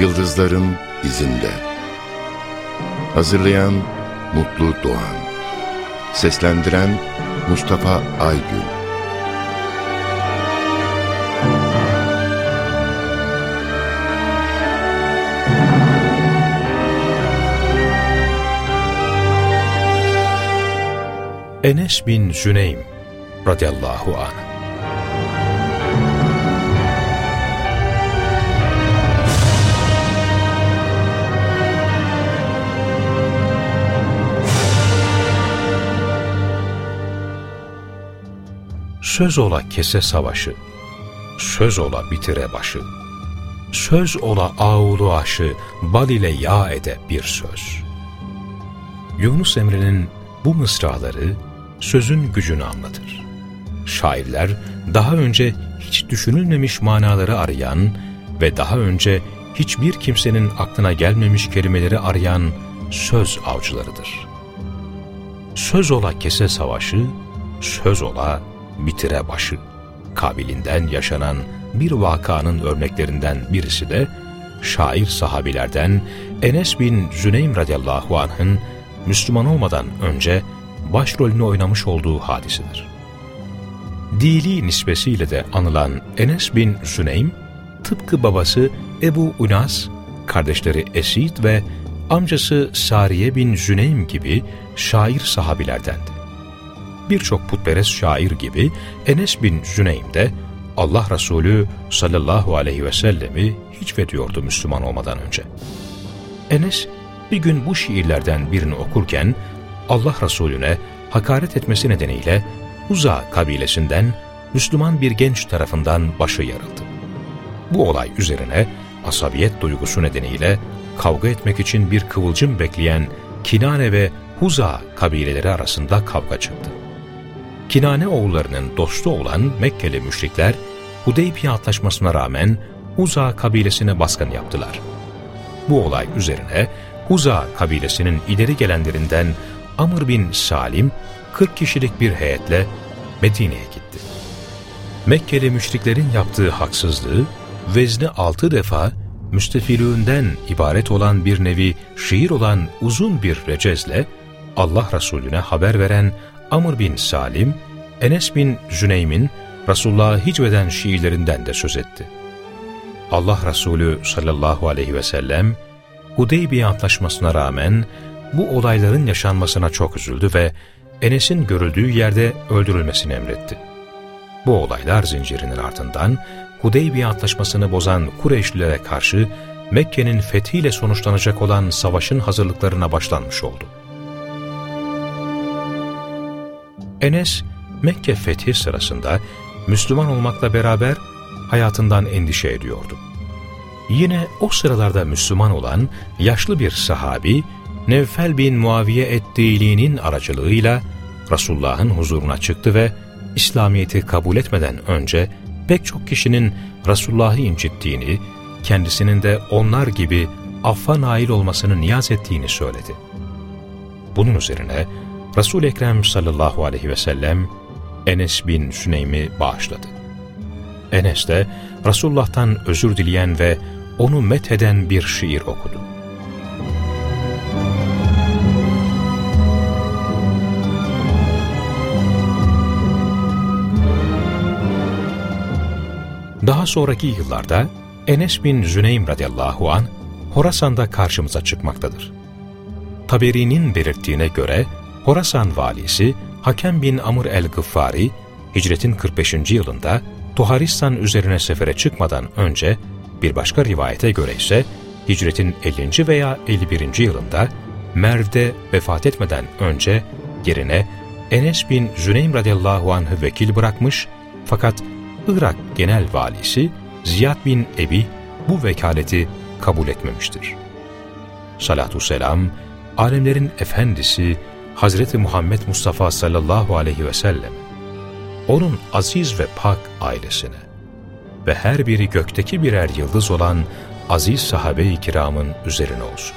Yıldızların izinde. Hazırlayan Mutlu Doğan. Seslendiren Mustafa Aygün. Enes bin Süneym radıyallahu anh Söz ola kese savaşı, söz ola bitire başı, söz ola ağulu aşı, bal ile yağ ede bir söz. Yunus Emre'nin bu mısraları sözün gücünü anlatır. Şairler daha önce hiç düşünülmemiş manaları arayan ve daha önce hiçbir kimsenin aklına gelmemiş kelimeleri arayan söz avcılarıdır. Söz ola kese savaşı, söz ola bitire başı kabilinden yaşanan bir vakanın örneklerinden birisi de şair sahabilerden Enes bin Züneym radıyallahu anh'ın Müslüman olmadan önce başrolünü oynamış olduğu hadisidir. Dili nispesiyle de anılan Enes bin Süneym, tıpkı babası Ebu Unas, kardeşleri Esid ve amcası Sariye bin Züneym gibi şair sahabilerdendi birçok putperest şair gibi Enes bin Züneym de Allah Resulü sallallahu aleyhi ve sellemi hiç veriyordu Müslüman olmadan önce. Enes bir gün bu şiirlerden birini okurken Allah Resulüne hakaret etmesi nedeniyle Uza kabilesinden Müslüman bir genç tarafından başı yarıldı. Bu olay üzerine asabiyet duygusu nedeniyle kavga etmek için bir kıvılcım bekleyen Kinane ve Huza kabileleri arasında kavga çıktı. Kinane oğullarının dostu olan Mekkeli müşrikler, Hudeybiye Antlaşması'na rağmen Huza kabilesine baskın yaptılar. Bu olay üzerine Huza kabilesinin ileri gelenlerinden Amr bin Salim 40 kişilik bir heyetle Medine'ye gitti. Mekkeli müşriklerin yaptığı haksızlığı vezni altı defa müstefilüğünden ibaret olan bir nevi şiir olan uzun bir recezle Allah Resulüne haber veren Amr bin Salim, Enes bin Züneym'in Resulullah'a hicveden şiirlerinden de söz etti. Allah Resulü sallallahu aleyhi ve sellem, Hudeybiye Antlaşması'na rağmen bu olayların yaşanmasına çok üzüldü ve Enes'in görüldüğü yerde öldürülmesini emretti. Bu olaylar zincirinin ardından Hudeybiye Antlaşması'nı bozan Kureyşlilere karşı Mekke'nin fethiyle sonuçlanacak olan savaşın hazırlıklarına başlanmış oldu. Enes, Mekke fethi sırasında Müslüman olmakla beraber hayatından endişe ediyordu. Yine o sıralarda Müslüman olan yaşlı bir sahabi, Nevfel bin Muaviye ettiğiliğinin aracılığıyla Resulullah'ın huzuruna çıktı ve İslamiyet'i kabul etmeden önce pek çok kişinin Resulullah'ı incittiğini, kendisinin de onlar gibi affa nail olmasını niyaz ettiğini söyledi. Bunun üzerine Resul-i Ekrem sallallahu aleyhi ve sellem Enes bin Süneym'i bağışladı. Enes de Resulullah'tan özür dileyen ve onu metheden bir şiir okudu. Daha sonraki yıllarda Enes bin Züneym radıyallahu an Horasan'da karşımıza çıkmaktadır. Taberi'nin belirttiğine göre Horasan valisi Hakem bin Amr el-Gıffari, hicretin 45. yılında Tuharistan üzerine sefere çıkmadan önce, bir başka rivayete göre ise hicretin 50. veya 51. yılında Merv'de vefat etmeden önce yerine Enes bin Züneym radıyallahu anh'ı vekil bırakmış fakat Irak genel valisi Ziyad bin Ebi bu vekaleti kabul etmemiştir. Salatü selam, alemlerin efendisi Hazreti Muhammed Mustafa sallallahu aleyhi ve sellem, onun aziz ve pak ailesine ve her biri gökteki birer yıldız olan aziz sahabe-i kiramın üzerine olsun.